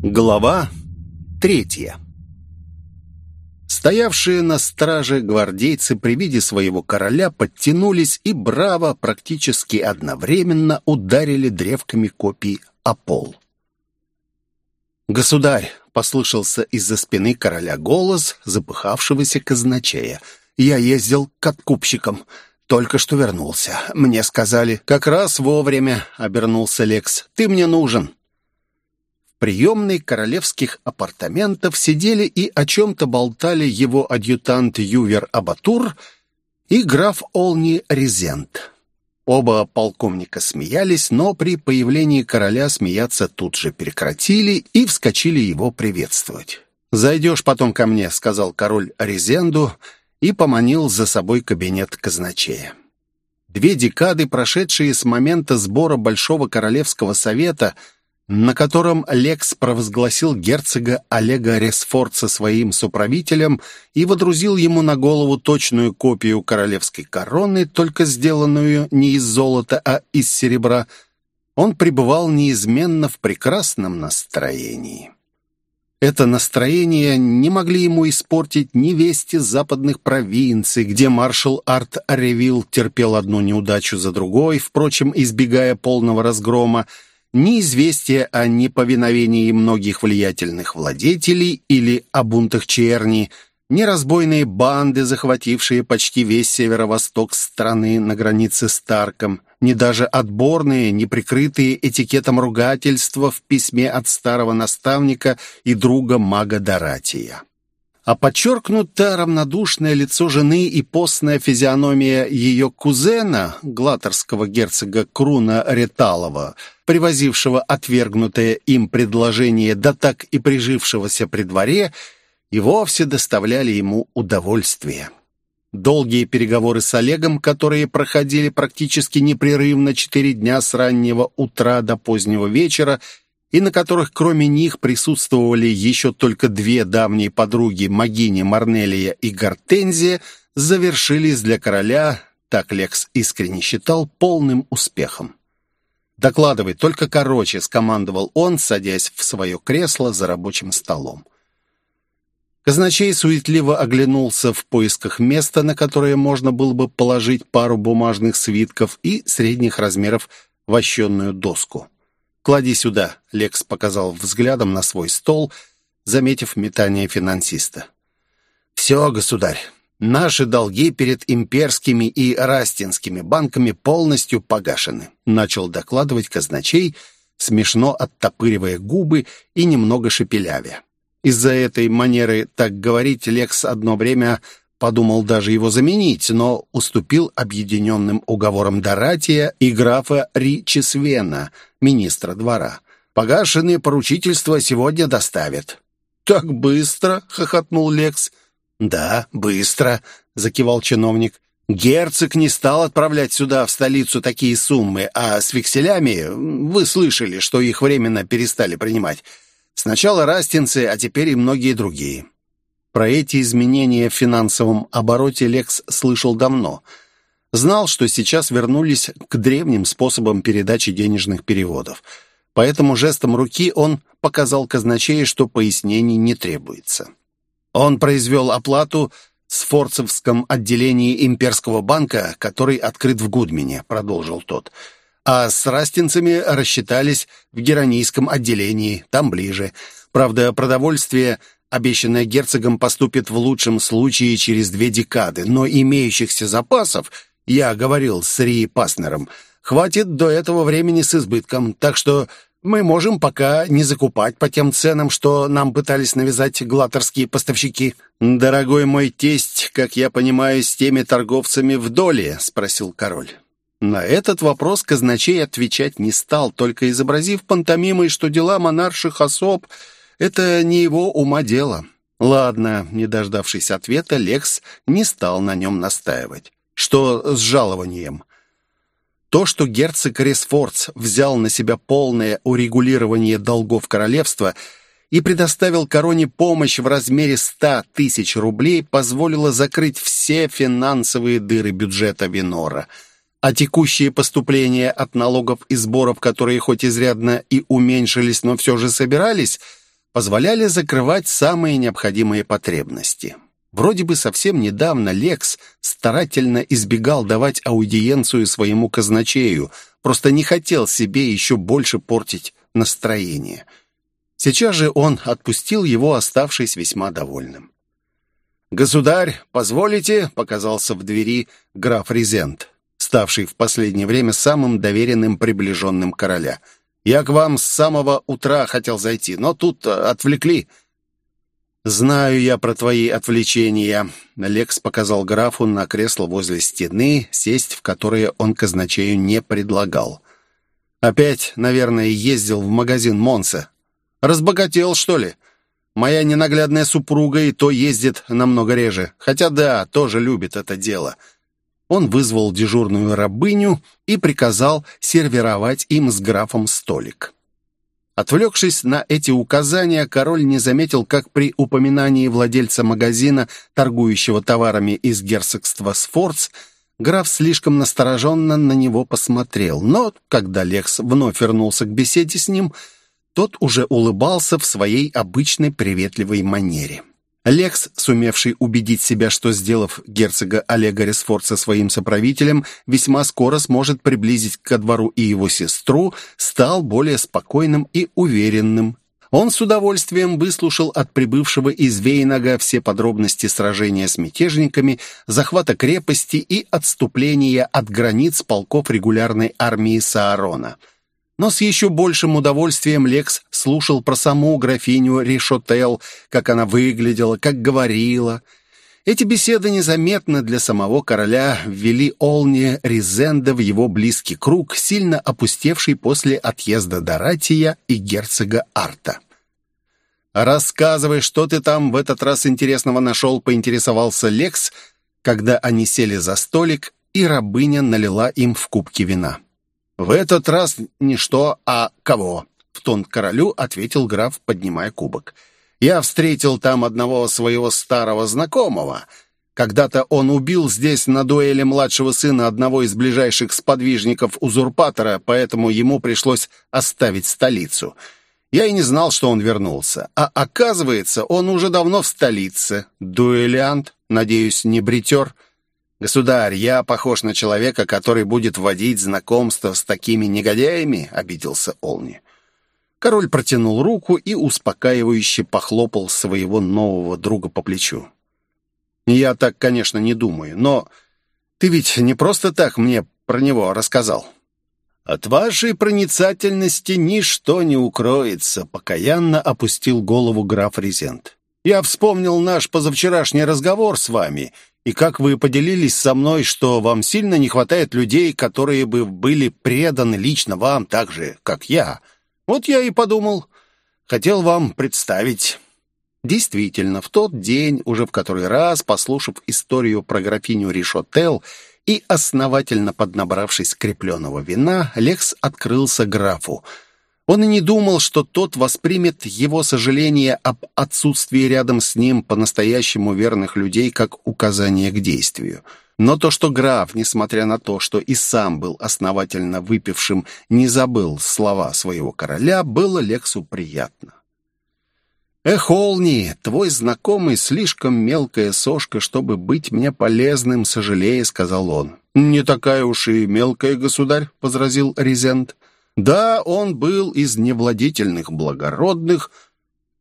Глава третья Стоявшие на страже гвардейцы при виде своего короля подтянулись и браво практически одновременно ударили древками копий о пол. «Государь!» — послышался из-за спины короля голос запыхавшегося казначея. «Я ездил к откупщикам. Только что вернулся. Мне сказали, как раз вовремя», — обернулся Лекс. «Ты мне нужен» приемной королевских апартаментов сидели и о чем-то болтали его адъютант Ювер Абатур и граф Олни Резент. Оба полковника смеялись, но при появлении короля смеяться тут же прекратили и вскочили его приветствовать. «Зайдешь потом ко мне», — сказал король Резенду и поманил за собой кабинет казначея. Две декады, прошедшие с момента сбора Большого Королевского Совета — на котором Лекс провозгласил герцога Олега Ресфорца своим суправителем и водрузил ему на голову точную копию королевской короны, только сделанную не из золота, а из серебра, он пребывал неизменно в прекрасном настроении. Это настроение не могли ему испортить ни вести западных провинций, где маршал Арт Ревилл терпел одну неудачу за другой, впрочем, избегая полного разгрома, ни известия о неповиновении многих влиятельных владетелей или о бунтах черни, ни разбойные банды, захватившие почти весь северо-восток страны на границе с Тарком, ни даже отборные, неприкрытые этикетом ругательства в письме от старого наставника и друга мага Доратия а подчеркнуто равнодушное лицо жены и постная физиономия ее кузена, глаторского герцога Круна Реталова, привозившего отвергнутое им предложение, да так и прижившегося при дворе, и вовсе доставляли ему удовольствие. Долгие переговоры с Олегом, которые проходили практически непрерывно четыре дня с раннего утра до позднего вечера, и на которых кроме них присутствовали еще только две давние подруги Магини, Марнелия и Гортензия, завершились для короля, так Лекс искренне считал, полным успехом. «Докладывай, только короче», — скомандовал он, садясь в свое кресло за рабочим столом. Казначей суетливо оглянулся в поисках места, на которое можно было бы положить пару бумажных свитков и средних размеров вощенную доску. «Клади сюда», — Лекс показал взглядом на свой стол, заметив метание финансиста. «Все, государь, наши долги перед имперскими и растинскими банками полностью погашены», — начал докладывать казначей, смешно оттопыривая губы и немного шепелявя. Из-за этой манеры так говорить Лекс одно время Подумал даже его заменить, но уступил объединенным уговорам Доратия и графа Ричисвена, министра двора. Погашенные поручительства сегодня доставят. «Так быстро?» — хохотнул Лекс. «Да, быстро», — закивал чиновник. «Герцог не стал отправлять сюда, в столицу, такие суммы, а с векселями вы слышали, что их временно перестали принимать. Сначала растинцы, а теперь и многие другие. Про эти изменения в финансовом обороте Лекс слышал давно. Знал, что сейчас вернулись к древним способам передачи денежных переводов. Поэтому жестом руки он показал казначею, что пояснений не требуется. Он произвел оплату с Форцевском отделении имперского банка, который открыт в Гудмине, продолжил тот. А с растинцами рассчитались в Геронийском отделении, там ближе. Правда, продовольствие обещанное герцогом, поступит в лучшем случае через две декады, но имеющихся запасов, я говорил с Ри Паснером, хватит до этого времени с избытком, так что мы можем пока не закупать по тем ценам, что нам пытались навязать глаторские поставщики. «Дорогой мой тесть, как я понимаю, с теми торговцами в доле?» — спросил король. На этот вопрос казначей отвечать не стал, только изобразив пантомимой, что дела монарших особ — это не его ума дело. Ладно, не дождавшись ответа, Лекс не стал на нем настаивать. Что с жалованием? То, что герцог Ресфордс взял на себя полное урегулирование долгов королевства и предоставил короне помощь в размере ста тысяч рублей, позволило закрыть все финансовые дыры бюджета Винора. А текущие поступления от налогов и сборов, которые хоть изрядно и уменьшились, но все же собирались – позволяли закрывать самые необходимые потребности. Вроде бы совсем недавно Лекс старательно избегал давать аудиенцию своему казначею, просто не хотел себе еще больше портить настроение. Сейчас же он отпустил его, оставшись весьма довольным. «Государь, позволите?» — показался в двери граф Резент, ставший в последнее время самым доверенным приближенным короля. «Я к вам с самого утра хотел зайти, но тут отвлекли». «Знаю я про твои отвлечения», — Лекс показал графу на кресло возле стены, сесть в которое он казначею не предлагал. «Опять, наверное, ездил в магазин Монса. Разбогател, что ли? Моя ненаглядная супруга и то ездит намного реже. Хотя да, тоже любит это дело». Он вызвал дежурную рабыню и приказал сервировать им с графом столик. Отвлекшись на эти указания, король не заметил, как при упоминании владельца магазина, торгующего товарами из герцогства Сфорц, граф слишком настороженно на него посмотрел. Но, когда Лекс вновь вернулся к беседе с ним, тот уже улыбался в своей обычной приветливой манере. Лекс, сумевший убедить себя, что, сделав герцога Олега Ресфорца своим соправителем, весьма скоро сможет приблизить ко двору и его сестру, стал более спокойным и уверенным. Он с удовольствием выслушал от прибывшего из Вейнага все подробности сражения с мятежниками, захвата крепости и отступления от границ полков регулярной армии Саарона – но с еще большим удовольствием Лекс слушал про саму графиню Ришотел, как она выглядела, как говорила. Эти беседы незаметно для самого короля ввели Олни Ризенда в его близкий круг, сильно опустевший после отъезда Доратия и герцога Арта. «Рассказывай, что ты там в этот раз интересного нашел», — поинтересовался Лекс, когда они сели за столик, и рабыня налила им в кубки вина. «В этот раз не что, а кого?» — в тон королю ответил граф, поднимая кубок. «Я встретил там одного своего старого знакомого. Когда-то он убил здесь на дуэли младшего сына одного из ближайших сподвижников узурпатора, поэтому ему пришлось оставить столицу. Я и не знал, что он вернулся. А оказывается, он уже давно в столице. Дуэлянт, надеюсь, не бритер». «Государь, я похож на человека, который будет вводить знакомство с такими негодяями?» — обиделся Олни. Король протянул руку и успокаивающе похлопал своего нового друга по плечу. «Я так, конечно, не думаю, но ты ведь не просто так мне про него рассказал». «От вашей проницательности ничто не укроется», — покаянно опустил голову граф Резент. «Я вспомнил наш позавчерашний разговор с вами и как вы поделились со мной, что вам сильно не хватает людей, которые бы были преданы лично вам так же, как я. Вот я и подумал, хотел вам представить». Действительно, в тот день, уже в который раз, послушав историю про графиню Ришотел и основательно поднабравшись крепленного вина, Лекс открылся графу — он и не думал, что тот воспримет его сожаление об отсутствии рядом с ним по-настоящему верных людей как указание к действию. Но то, что граф, несмотря на то, что и сам был основательно выпившим, не забыл слова своего короля, было Лексу приятно. «Эх, Олни, твой знакомый слишком мелкая сошка, чтобы быть мне полезным, сожалея», — сказал он. «Не такая уж и мелкая, государь», — возразил Резент. Да, он был из невладительных благородных,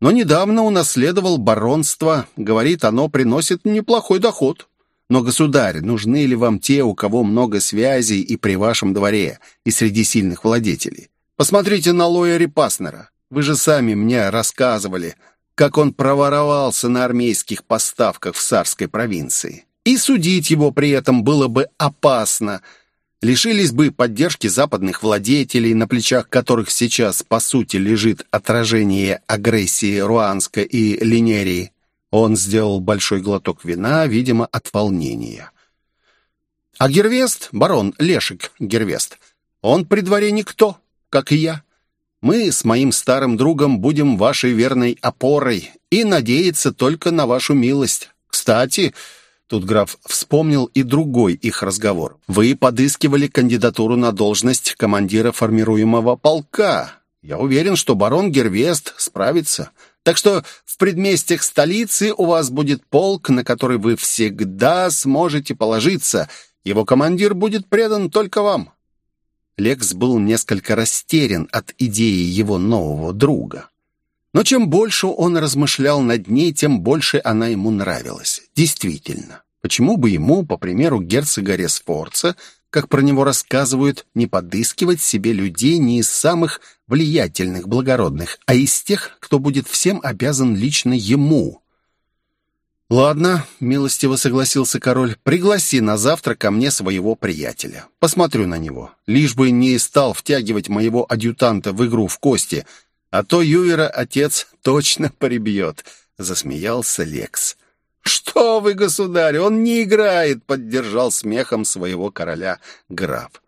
но недавно унаследовал баронство. Говорит, оно приносит неплохой доход. Но, государь, нужны ли вам те, у кого много связей и при вашем дворе, и среди сильных владетелей? Посмотрите на Лояри Паснера. Вы же сами мне рассказывали, как он проворовался на армейских поставках в Сарской провинции. И судить его при этом было бы опасно – лишились бы поддержки западных владетелей, на плечах которых сейчас, по сути, лежит отражение агрессии Руанска и Линерии. Он сделал большой глоток вина, видимо, от волнения. А Гервест, барон Лешик Гервест, он при дворе никто, как и я. Мы с моим старым другом будем вашей верной опорой и надеяться только на вашу милость. Кстати, Тут граф вспомнил и другой их разговор. «Вы подыскивали кандидатуру на должность командира формируемого полка. Я уверен, что барон Гервест справится. Так что в предместьях столицы у вас будет полк, на который вы всегда сможете положиться. Его командир будет предан только вам». Лекс был несколько растерян от идеи его нового друга. Но чем больше он размышлял над ней, тем больше она ему нравилась. Действительно, почему бы ему, по примеру герцога Ресфорца, как про него рассказывают, не подыскивать себе людей не из самых влиятельных, благородных, а из тех, кто будет всем обязан лично ему. «Ладно», — милостиво согласился король, — «пригласи на завтра ко мне своего приятеля. Посмотрю на него. Лишь бы не стал втягивать моего адъютанта в игру в кости, а то Ювера отец точно прибьет», — засмеялся Лекс. «Что вы, государь, он не играет!» — поддержал смехом своего короля граф.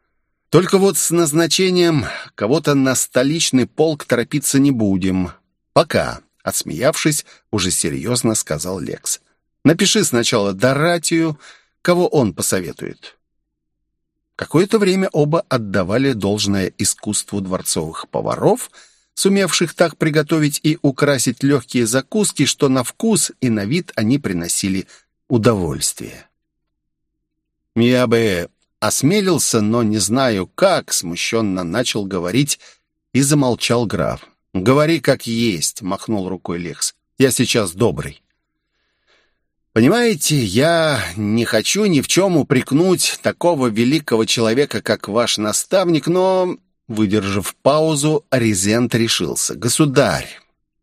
«Только вот с назначением кого-то на столичный полк торопиться не будем. Пока», — отсмеявшись, уже серьезно сказал Лекс. «Напиши сначала Доратию, кого он посоветует». Какое-то время оба отдавали должное искусству дворцовых поваров — сумевших так приготовить и украсить легкие закуски, что на вкус и на вид они приносили удовольствие. «Я бы осмелился, но не знаю как», — смущенно начал говорить и замолчал граф. «Говори как есть», — махнул рукой Лекс. «Я сейчас добрый». «Понимаете, я не хочу ни в чем упрекнуть такого великого человека, как ваш наставник, но Выдержав паузу, Резент решился. «Государь,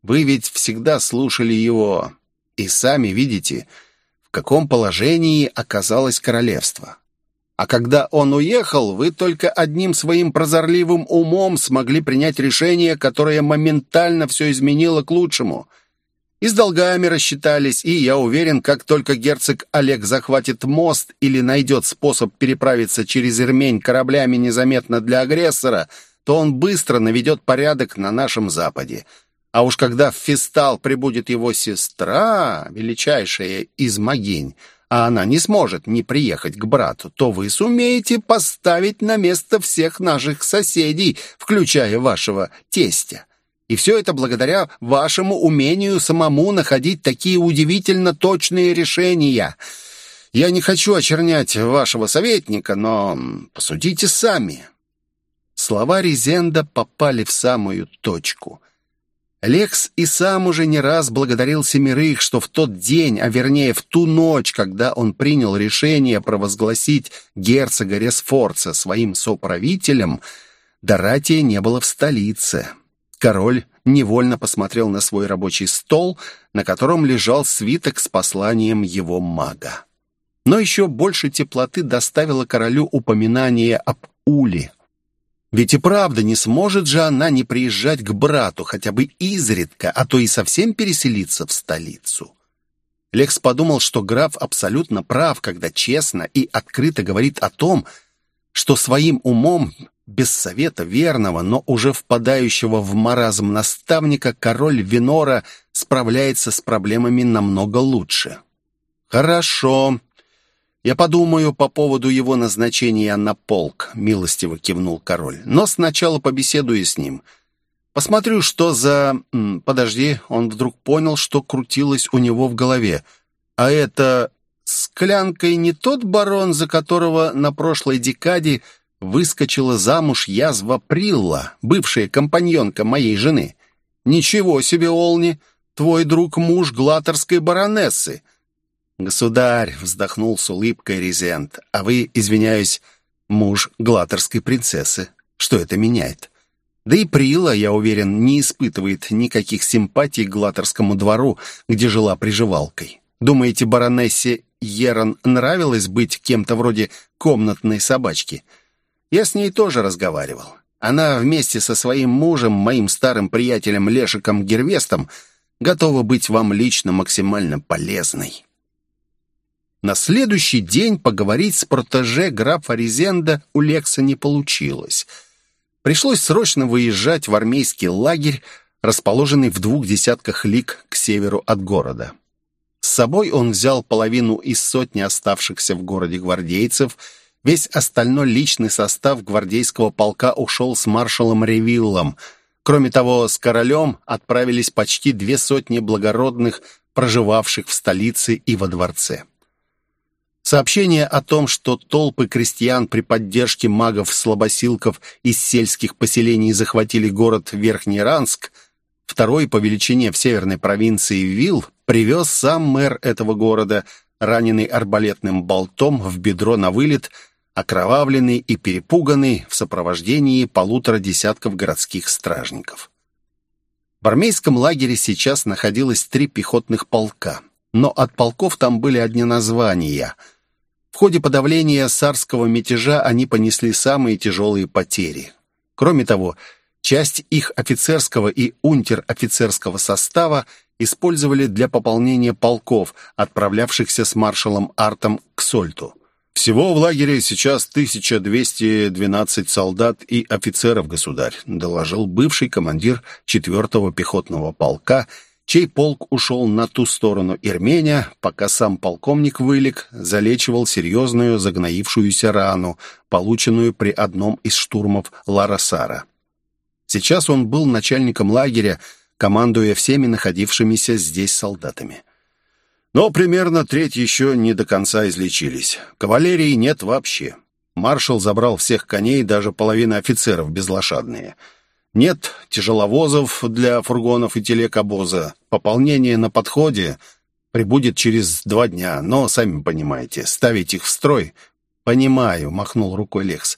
вы ведь всегда слушали его, и сами видите, в каком положении оказалось королевство. А когда он уехал, вы только одним своим прозорливым умом смогли принять решение, которое моментально все изменило к лучшему. И с долгами рассчитались, и, я уверен, как только герцог Олег захватит мост или найдет способ переправиться через Ирмень кораблями незаметно для агрессора, то он быстро наведет порядок на нашем Западе. А уж когда в Фистал прибудет его сестра, величайшая из могинь, а она не сможет не приехать к брату, то вы сумеете поставить на место всех наших соседей, включая вашего тестя. И все это благодаря вашему умению самому находить такие удивительно точные решения. Я не хочу очернять вашего советника, но посудите сами». Слова Резенда попали в самую точку. Лекс и сам уже не раз благодарил семерых, что в тот день, а вернее в ту ночь, когда он принял решение провозгласить герцога Ресфорца своим соправителем, Доратия не было в столице. Король невольно посмотрел на свой рабочий стол, на котором лежал свиток с посланием его мага. Но еще больше теплоты доставило королю упоминание об Уле. Ведь и правда, не сможет же она не приезжать к брату, хотя бы изредка, а то и совсем переселиться в столицу. Лекс подумал, что граф абсолютно прав, когда честно и открыто говорит о том, что своим умом без совета верного, но уже впадающего в маразм наставника, король Винора справляется с проблемами намного лучше. «Хорошо. Я подумаю по поводу его назначения на полк», — милостиво кивнул король. «Но сначала побеседую с ним. Посмотрю, что за... Подожди, он вдруг понял, что крутилось у него в голове. А это склянкой не тот барон, за которого на прошлой декаде выскочила замуж язва Прилла, бывшая компаньонка моей жены. Ничего себе, Олни, твой друг муж глаторской баронессы. Государь, вздохнул с улыбкой Резент, а вы, извиняюсь, муж глаторской принцессы. Что это меняет? Да и Прила, я уверен, не испытывает никаких симпатий к глаторскому двору, где жила приживалкой. Думаете, баронессе Ерон нравилось быть кем-то вроде комнатной собачки? — я с ней тоже разговаривал. Она вместе со своим мужем, моим старым приятелем Лешиком Гервестом, готова быть вам лично максимально полезной. На следующий день поговорить с протеже графа Резенда у Лекса не получилось. Пришлось срочно выезжать в армейский лагерь, расположенный в двух десятках лиг к северу от города. С собой он взял половину из сотни оставшихся в городе гвардейцев – Весь остальной личный состав гвардейского полка ушел с маршалом Ревиллом. Кроме того, с королем отправились почти две сотни благородных, проживавших в столице и во дворце. Сообщение о том, что толпы крестьян при поддержке магов-слабосилков из сельских поселений захватили город Верхний Ранск, второй по величине в северной провинции Вилл, привез сам мэр этого города, раненый арбалетным болтом в бедро на вылет, окровавленный и перепуганный в сопровождении полутора десятков городских стражников. В армейском лагере сейчас находилось три пехотных полка, но от полков там были одни названия – в ходе подавления сарского мятежа они понесли самые тяжелые потери. Кроме того, часть их офицерского и унтер-офицерского состава использовали для пополнения полков, отправлявшихся с маршалом Артом к Сольту. «Всего в лагере сейчас 1212 солдат и офицеров, государь», доложил бывший командир 4-го пехотного полка чей полк ушел на ту сторону Ирменя, пока сам полковник Вылик залечивал серьезную загноившуюся рану, полученную при одном из штурмов Ларасара. Сейчас он был начальником лагеря, командуя всеми находившимися здесь солдатами. Но примерно треть еще не до конца излечились. Кавалерии нет вообще. Маршал забрал всех коней, даже половина офицеров безлошадные — нет тяжеловозов для фургонов и телекобоза. Пополнение на подходе прибудет через два дня, но, сами понимаете, ставить их в строй... «Понимаю», — махнул рукой Лекс.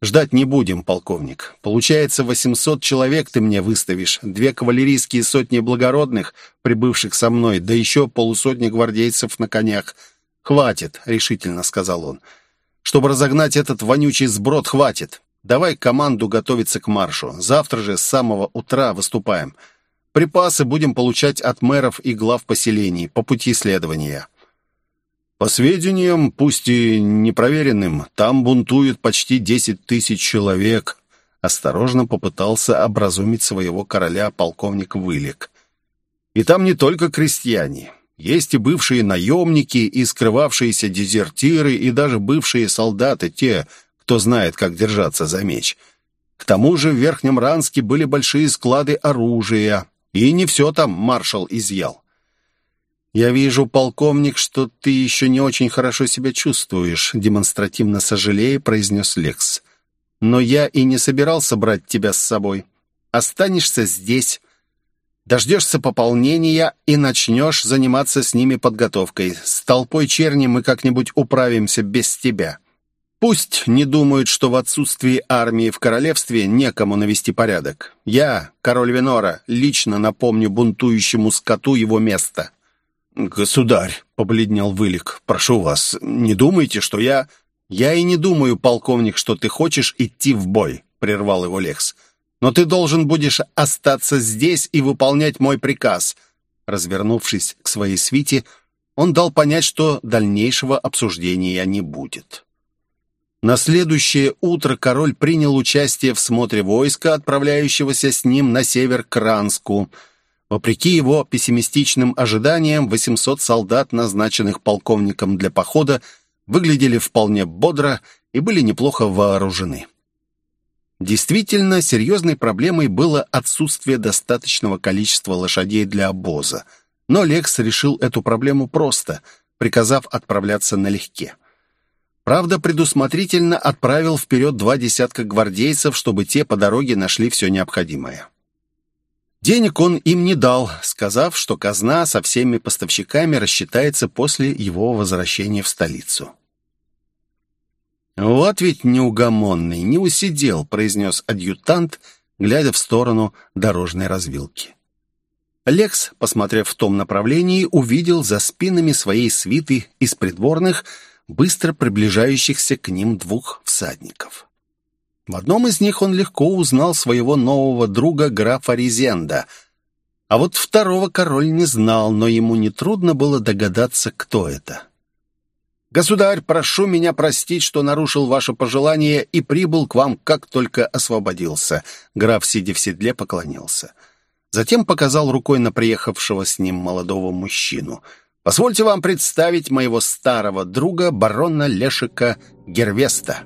«Ждать не будем, полковник. Получается, 800 человек ты мне выставишь, две кавалерийские сотни благородных, прибывших со мной, да еще полусотни гвардейцев на конях. Хватит», — решительно сказал он. «Чтобы разогнать этот вонючий сброд, хватит. Давай команду готовиться к маршу. Завтра же с самого утра выступаем. Припасы будем получать от мэров и глав поселений по пути следования. По сведениям, пусть и непроверенным, там бунтуют почти десять тысяч человек. Осторожно попытался образумить своего короля полковник Вылик. И там не только крестьяне. Есть и бывшие наемники, и скрывавшиеся дезертиры, и даже бывшие солдаты, те, кто знает, как держаться за меч. К тому же в Верхнем Ранске были большие склады оружия, и не все там маршал изъял. «Я вижу, полковник, что ты еще не очень хорошо себя чувствуешь», демонстративно сожалея, произнес Лекс. «Но я и не собирался брать тебя с собой. Останешься здесь, дождешься пополнения и начнешь заниматься с ними подготовкой. С толпой черни мы как-нибудь управимся без тебя». Пусть не думают, что в отсутствии армии в королевстве некому навести порядок. Я, король Венора, лично напомню бунтующему скоту его место». «Государь», — побледнел Вылик, — «прошу вас, не думайте, что я...» «Я и не думаю, полковник, что ты хочешь идти в бой», — прервал его Лекс. «Но ты должен будешь остаться здесь и выполнять мой приказ». Развернувшись к своей свите, он дал понять, что дальнейшего обсуждения не будет. На следующее утро король принял участие в смотре войска, отправляющегося с ним на север к Ранску. Вопреки его пессимистичным ожиданиям, 800 солдат, назначенных полковником для похода, выглядели вполне бодро и были неплохо вооружены. Действительно, серьезной проблемой было отсутствие достаточного количества лошадей для обоза. Но Лекс решил эту проблему просто, приказав отправляться налегке. Правда, предусмотрительно отправил вперед два десятка гвардейцев, чтобы те по дороге нашли все необходимое. Денег он им не дал, сказав, что казна со всеми поставщиками рассчитается после его возвращения в столицу. «Вот ведь неугомонный, не усидел», — произнес адъютант, глядя в сторону дорожной развилки. Лекс, посмотрев в том направлении, увидел за спинами своей свиты из придворных — быстро приближающихся к ним двух всадников. В одном из них он легко узнал своего нового друга графа Резенда, а вот второго король не знал, но ему нетрудно было догадаться, кто это. «Государь, прошу меня простить, что нарушил ваше пожелание и прибыл к вам, как только освободился». Граф, сидя в седле, поклонился. Затем показал рукой на приехавшего с ним молодого мужчину — Позвольте вам представить моего старого друга, барона Лешика Гервеста».